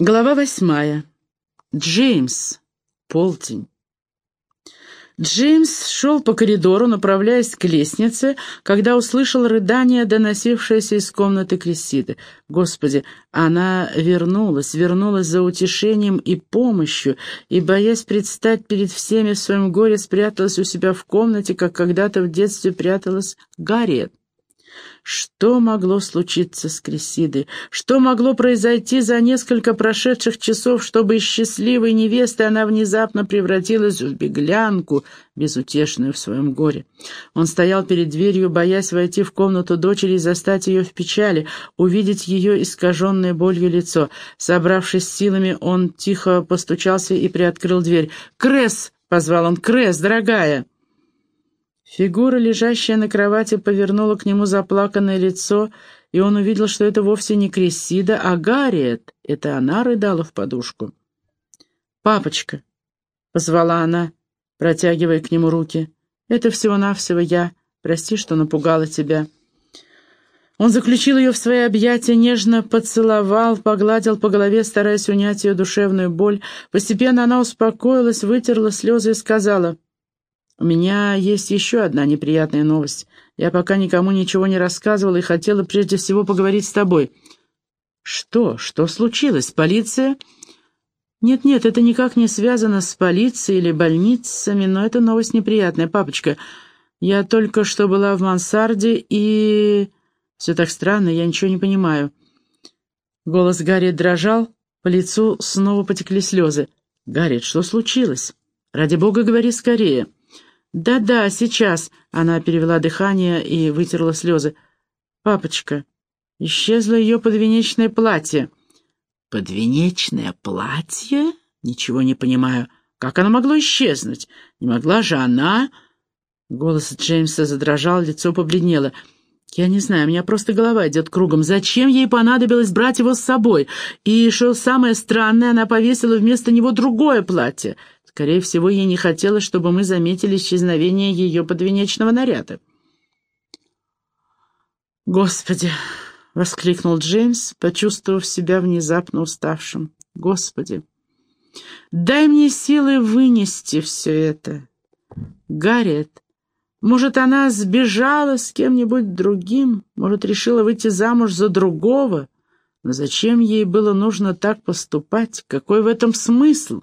Глава восьмая. Джеймс. Полдень. Джеймс шел по коридору, направляясь к лестнице, когда услышал рыдание, доносившееся из комнаты Крессиды. Господи, она вернулась, вернулась за утешением и помощью, и, боясь предстать перед всеми в своем горе, спряталась у себя в комнате, как когда-то в детстве пряталась Гарриет. Что могло случиться с Крисидой? Что могло произойти за несколько прошедших часов, чтобы из счастливой невесты она внезапно превратилась в беглянку, безутешную в своем горе? Он стоял перед дверью, боясь войти в комнату дочери и застать ее в печали, увидеть ее искаженное болью лицо. Собравшись силами, он тихо постучался и приоткрыл дверь. «Кресс!» — позвал он. «Кресс, дорогая!» Фигура, лежащая на кровати, повернула к нему заплаканное лицо, и он увидел, что это вовсе не Крессида, а Гарриет. Это она рыдала в подушку. «Папочка», — позвала она, протягивая к нему руки, — «это всего-навсего я. Прости, что напугала тебя». Он заключил ее в свои объятия, нежно поцеловал, погладил по голове, стараясь унять ее душевную боль. Постепенно она успокоилась, вытерла слезы и сказала — «У меня есть еще одна неприятная новость. Я пока никому ничего не рассказывала и хотела прежде всего поговорить с тобой». «Что? Что случилось? Полиция?» «Нет-нет, это никак не связано с полицией или больницами, но это новость неприятная, папочка. Я только что была в мансарде и...» «Все так странно, я ничего не понимаю». Голос Гарри дрожал, по лицу снова потекли слезы. «Гарри, что случилось? Ради бога, говори скорее». «Да-да, сейчас!» — она перевела дыхание и вытерла слезы. «Папочка, исчезло ее подвенечное платье». «Подвенечное платье? Ничего не понимаю. Как оно могло исчезнуть? Не могла же она...» Голос Джеймса задрожал, лицо побледнело. «Я не знаю, у меня просто голова идет кругом. Зачем ей понадобилось брать его с собой? И, что самое странное, она повесила вместо него другое платье. Скорее всего, ей не хотелось, чтобы мы заметили исчезновение ее подвенечного наряда. «Господи!» — воскликнул Джеймс, почувствовав себя внезапно уставшим. «Господи! Дай мне силы вынести все это! Гарриет, может, она сбежала с кем-нибудь другим, может, решила выйти замуж за другого, но зачем ей было нужно так поступать? Какой в этом смысл?»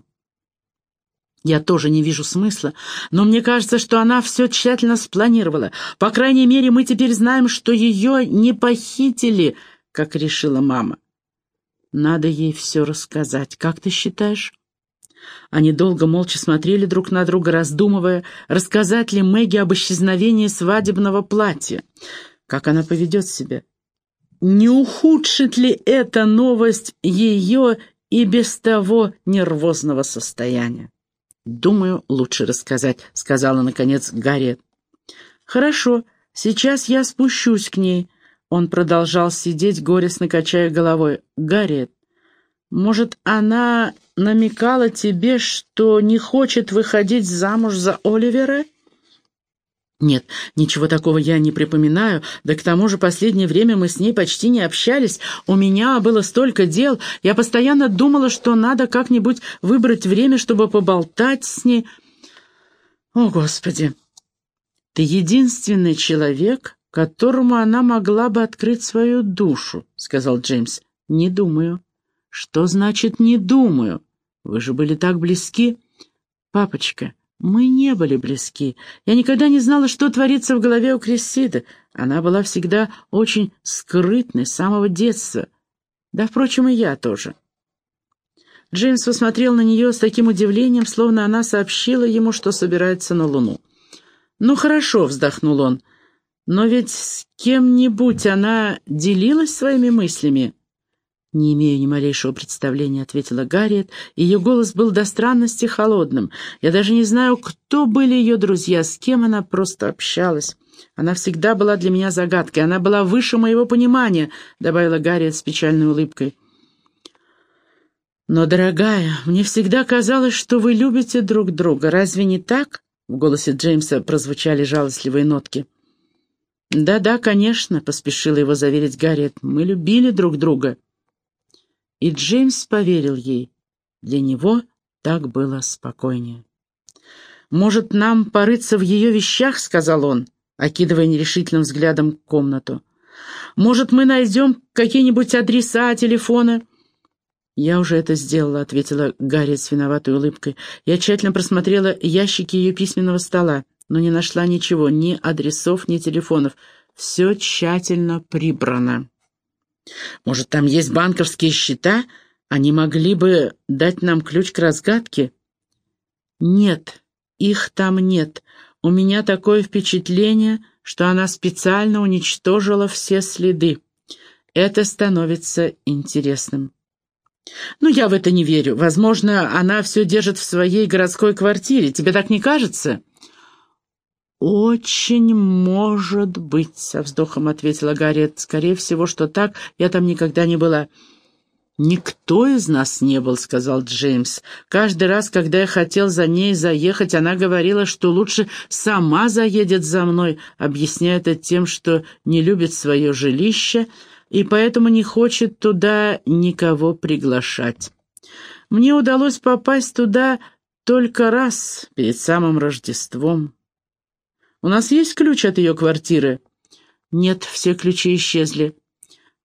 Я тоже не вижу смысла, но мне кажется, что она все тщательно спланировала. По крайней мере, мы теперь знаем, что ее не похитили, как решила мама. Надо ей все рассказать. Как ты считаешь? Они долго молча смотрели друг на друга, раздумывая, рассказать ли Мэгги об исчезновении свадебного платья. Как она поведет себя? Не ухудшит ли эта новость ее и без того нервозного состояния? «Думаю, лучше рассказать», — сказала, наконец, Гарри. «Хорошо, сейчас я спущусь к ней». Он продолжал сидеть, горестно качая головой. «Гарри, может, она намекала тебе, что не хочет выходить замуж за Оливера?» Нет, ничего такого я не припоминаю, да к тому же последнее время мы с ней почти не общались. У меня было столько дел, я постоянно думала, что надо как-нибудь выбрать время, чтобы поболтать с ней. О, Господи! Ты единственный человек, которому она могла бы открыть свою душу, — сказал Джеймс. Не думаю. Что значит «не думаю»? Вы же были так близки. Папочка, мы не были близки. Я никогда не знала, что творится в голове у Крессиды. Она была всегда очень скрытной с самого детства. Да, впрочем, и я тоже. Джеймс посмотрел на нее с таким удивлением, словно она сообщила ему, что собирается на Луну. «Ну хорошо», — вздохнул он, — «но ведь с кем-нибудь она делилась своими мыслями?» «Не имею ни малейшего представления», — ответила Гарриет. Ее голос был до странности холодным. «Я даже не знаю, кто были ее друзья, с кем она просто общалась. Она всегда была для меня загадкой, она была выше моего понимания», — добавила Гарриет с печальной улыбкой. «Но, дорогая, мне всегда казалось, что вы любите друг друга. Разве не так?» В голосе Джеймса прозвучали жалостливые нотки. «Да-да, конечно», — поспешила его заверить Гарриет. «Мы любили друг друга». И Джеймс поверил ей. Для него так было спокойнее. «Может, нам порыться в ее вещах?» — сказал он, окидывая нерешительным взглядом комнату. «Может, мы найдем какие-нибудь адреса, телефоны?» «Я уже это сделала», — ответила Гарри с виноватой улыбкой. «Я тщательно просмотрела ящики ее письменного стола, но не нашла ничего, ни адресов, ни телефонов. Все тщательно прибрано». «Может, там есть банковские счета? Они могли бы дать нам ключ к разгадке?» «Нет, их там нет. У меня такое впечатление, что она специально уничтожила все следы. Это становится интересным». «Ну, я в это не верю. Возможно, она все держит в своей городской квартире. Тебе так не кажется?» «Очень может быть», — со вздохом ответила Гарриет. «Скорее всего, что так. Я там никогда не была». «Никто из нас не был», — сказал Джеймс. «Каждый раз, когда я хотел за ней заехать, она говорила, что лучше сама заедет за мной, объясняя это тем, что не любит свое жилище и поэтому не хочет туда никого приглашать. Мне удалось попасть туда только раз, перед самым Рождеством. У нас есть ключ от ее квартиры?» «Нет, все ключи исчезли».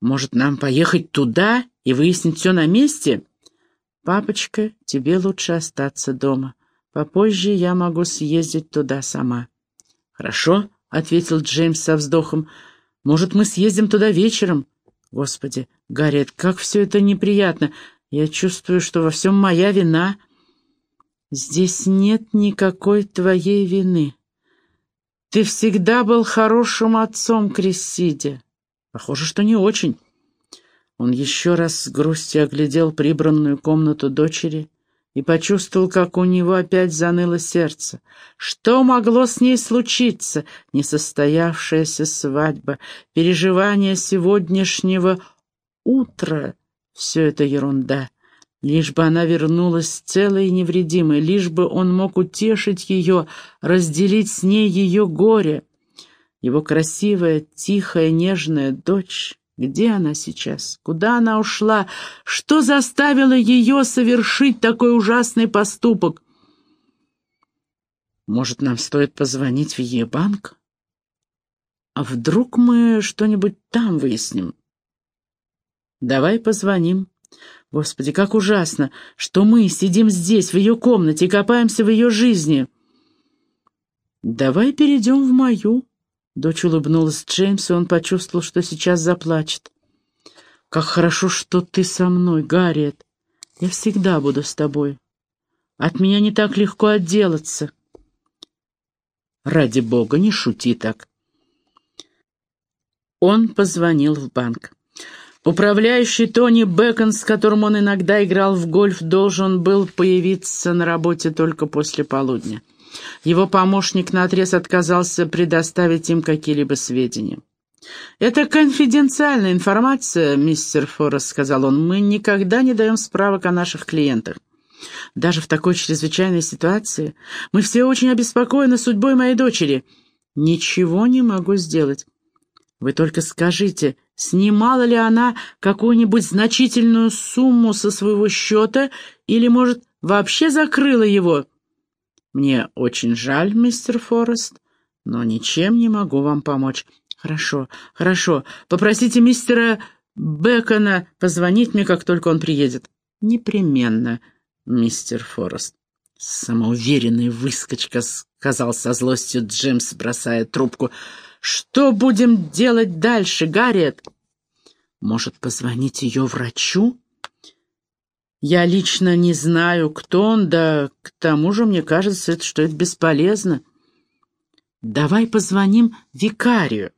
«Может, нам поехать туда и выяснить все на месте?» «Папочка, тебе лучше остаться дома. Попозже я могу съездить туда сама». «Хорошо», — ответил Джеймс со вздохом. «Может, мы съездим туда вечером?» «Господи, Гарриет, как все это неприятно. Я чувствую, что во всем моя вина». «Здесь нет никакой твоей вины. Ты всегда был хорошим отцом, Крессиде. Похоже, что не очень. Он еще раз с грустью оглядел прибранную комнату дочери и почувствовал, как у него опять заныло сердце. Что могло с ней случиться? Несостоявшаяся свадьба, переживание сегодняшнего утра — все это ерунда. Лишь бы она вернулась целой и невредимой, лишь бы он мог утешить ее, разделить с ней ее горе. Его красивая, тихая, нежная дочь... Где она сейчас? Куда она ушла? Что заставило ее совершить такой ужасный поступок? Может, нам стоит позвонить в Е-банк? А вдруг мы что-нибудь там выясним? Давай позвоним. Господи, как ужасно, что мы сидим здесь, в ее комнате, и копаемся в ее жизни. Давай перейдем в мою. Дочь улыбнулась Джеймсу, и он почувствовал, что сейчас заплачет. «Как хорошо, что ты со мной, Гарриет. Я всегда буду с тобой. От меня не так легко отделаться». «Ради бога, не шути так». Он позвонил в банк. Управляющий Тони Бэкон, с которым он иногда играл в гольф, должен был появиться на работе только после полудня. Его помощник наотрез отказался предоставить им какие-либо сведения. «Это конфиденциальная информация, мистер Форрест», — сказал он. «Мы никогда не даем справок о наших клиентах. Даже в такой чрезвычайной ситуации мы все очень обеспокоены судьбой моей дочери. Ничего не могу сделать. Вы только скажите, снимала ли она какую-нибудь значительную сумму со своего счета или, может, вообще закрыла его? Мне очень жаль, мистер Форест, но ничем не могу вам помочь. Хорошо, хорошо. Попросите мистера Бекона позвонить мне, как только он приедет. Непременно, мистер Форест. Самоуверенный выскочка, сказал со злостью Джеймс, бросая трубку. Что будем делать дальше, Гарриет? Может, позвонить ее врачу? Я лично не знаю, кто он, да к тому же мне кажется, что это бесполезно. Давай позвоним викарию.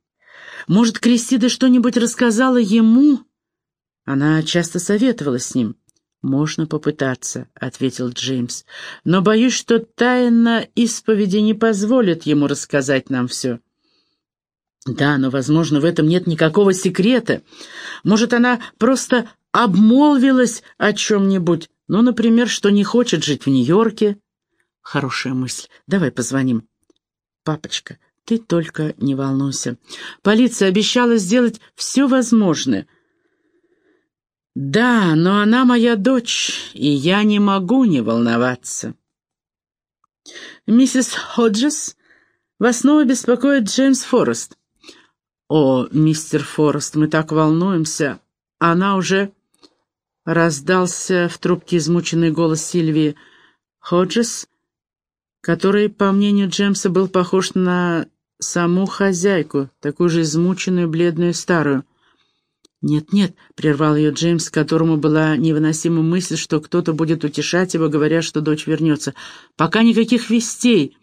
Может, Кристида что-нибудь рассказала ему? Она часто советовала с ним. «Можно попытаться», — ответил Джеймс. «Но боюсь, что тайна исповеди не позволит ему рассказать нам все». «Да, но, возможно, в этом нет никакого секрета. Может, она просто обмолвилась о чем-нибудь, ну, например, что не хочет жить в Нью-Йорке». «Хорошая мысль. Давай позвоним». «Папочка, ты только не волнуйся. Полиция обещала сделать все возможное. «Да, но она моя дочь, и я не могу не волноваться». «Миссис Ходжес, вас снова беспокоит Джеймс Форест». «О, мистер Форест, мы так волнуемся. Она уже...» Раздался в трубке измученный голос Сильвии. Ходжес, который, по мнению Джеймса, был похож на саму хозяйку, такую же измученную, бледную, старую. «Нет-нет», — прервал ее Джеймс, которому была невыносима мысль, что кто-то будет утешать его, говоря, что дочь вернется. «Пока никаких вестей».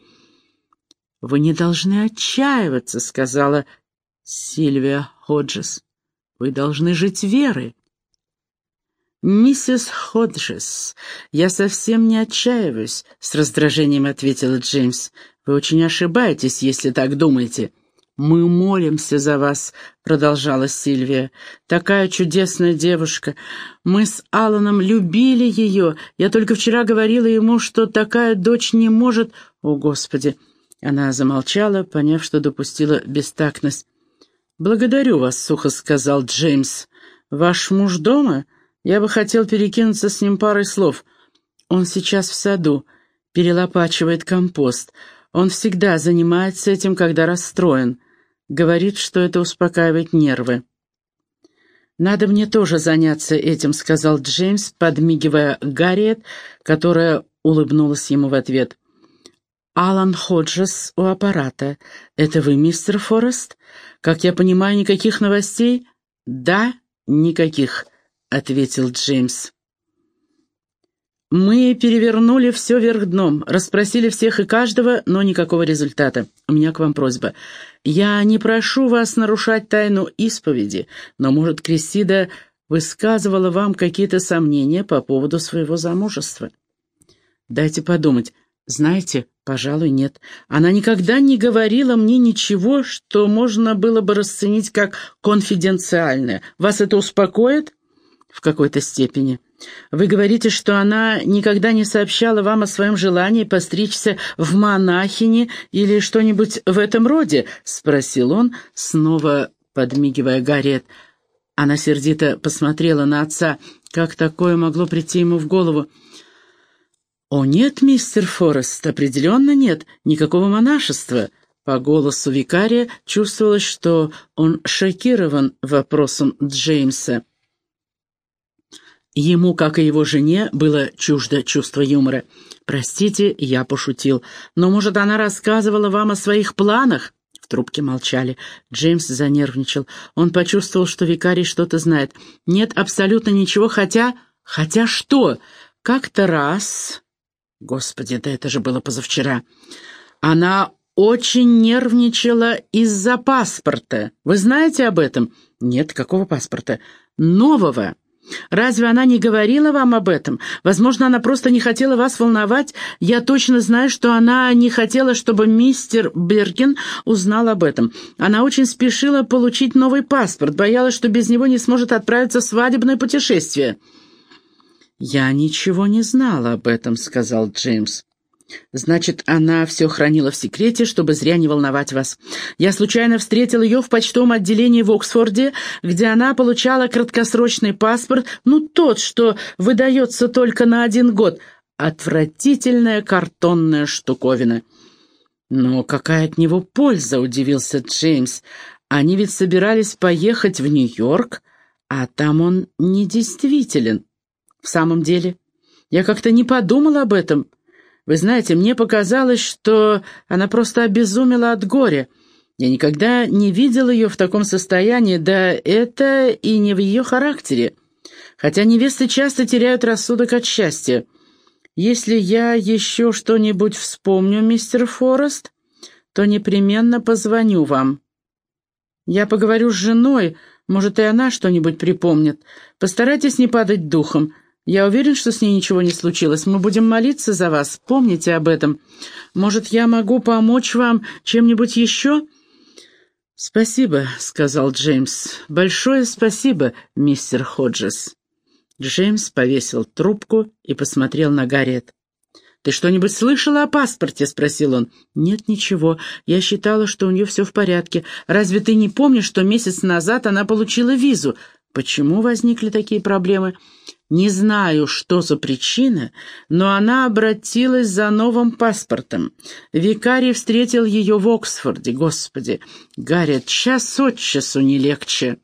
«Вы не должны отчаиваться», — сказала Сильвия Ходжес. «Вы должны жить верой». «Миссис Ходжес, я совсем не отчаиваюсь», — с раздражением ответила Джеймс. «Вы очень ошибаетесь, если так думаете». «Мы молимся за вас», — продолжала Сильвия. «Такая чудесная девушка. Мы с Алланом любили ее. Я только вчера говорила ему, что такая дочь не может...» «О, Господи!» Она замолчала, поняв, что допустила бестактность. «Благодарю вас», — сухо сказал Джеймс. «Ваш муж дома?» Я бы хотел перекинуться с ним парой слов. Он сейчас в саду, перелопачивает компост. Он всегда занимается этим, когда расстроен. Говорит, что это успокаивает нервы. «Надо мне тоже заняться этим», — сказал Джеймс, подмигивая Гарриет, которая улыбнулась ему в ответ. «Алан Ходжес у аппарата. Это вы, мистер Форест? Как я понимаю, никаких новостей?» «Да, никаких», — ответил Джеймс. «Мы перевернули все вверх дном, расспросили всех и каждого, но никакого результата. У меня к вам просьба. Я не прошу вас нарушать тайну исповеди, но, может, Крессида высказывала вам какие-то сомнения по поводу своего замужества? Дайте подумать. Знаете, пожалуй, нет. Она никогда не говорила мне ничего, что можно было бы расценить как конфиденциальное. Вас это успокоит?» в какой-то степени. Вы говорите, что она никогда не сообщала вам о своем желании постричься в монахине или что-нибудь в этом роде?» — спросил он, снова подмигивая Гарриет. Она сердито посмотрела на отца. Как такое могло прийти ему в голову? «О, нет, мистер Форест, определенно нет. Никакого монашества». По голосу викария чувствовалось, что он шокирован вопросом Джеймса. Ему, как и его жене, было чуждо чувство юмора. «Простите, я пошутил. Но, может, она рассказывала вам о своих планах?» В трубке молчали. Джеймс занервничал. Он почувствовал, что викарий что-то знает. «Нет, абсолютно ничего, хотя...» «Хотя что? Как-то раз...» Господи, да это же было позавчера. Она очень нервничала из-за паспорта. Вы знаете об этом? Нет, какого паспорта? Нового. Разве она не говорила вам об этом? Возможно, она просто не хотела вас волновать. Я точно знаю, что она не хотела, чтобы мистер Беркин узнал об этом. Она очень спешила получить новый паспорт, боялась, что без него не сможет отправиться в свадебное путешествие. «Я ничего не знала об этом», — сказал Джеймс. Значит, она все хранила в секрете, чтобы зря не волновать вас. Я случайно встретил ее в почтовом отделении в Оксфорде, где она получала краткосрочный паспорт, ну, тот, что выдается только на один год. Отвратительная картонная штуковина. «Но какая от него польза?» — удивился Джеймс. «Они ведь собирались поехать в Нью-Йорк, а там он недействителен. В самом деле, я как-то не подумал об этом». Вы знаете, мне показалось, что она просто обезумела от горя. Я никогда не видел ее в таком состоянии, да это и не в ее характере. Хотя невесты часто теряют рассудок от счастья. Если я еще что-нибудь вспомню, мистер Форест, то непременно позвоню вам. Я поговорю с женой, может, и она что-нибудь припомнит. Постарайтесь не падать духом. Я уверен, что с ней ничего не случилось. Мы будем молиться за вас. Помните об этом. Может, я могу помочь вам чем-нибудь еще?» «Спасибо», — сказал Джеймс. «Большое спасибо, мистер Ходжес». Джеймс повесил трубку и посмотрел на Гарриет. «Ты что-нибудь слышала о паспорте?» — спросил он. «Нет, ничего. Я считала, что у нее все в порядке. Разве ты не помнишь, что месяц назад она получила визу? Почему возникли такие проблемы? Не знаю, что за причина, но она обратилась за новым паспортом. Викарий встретил ее в Оксфорде. Господи, Гарри, час от часу не легче.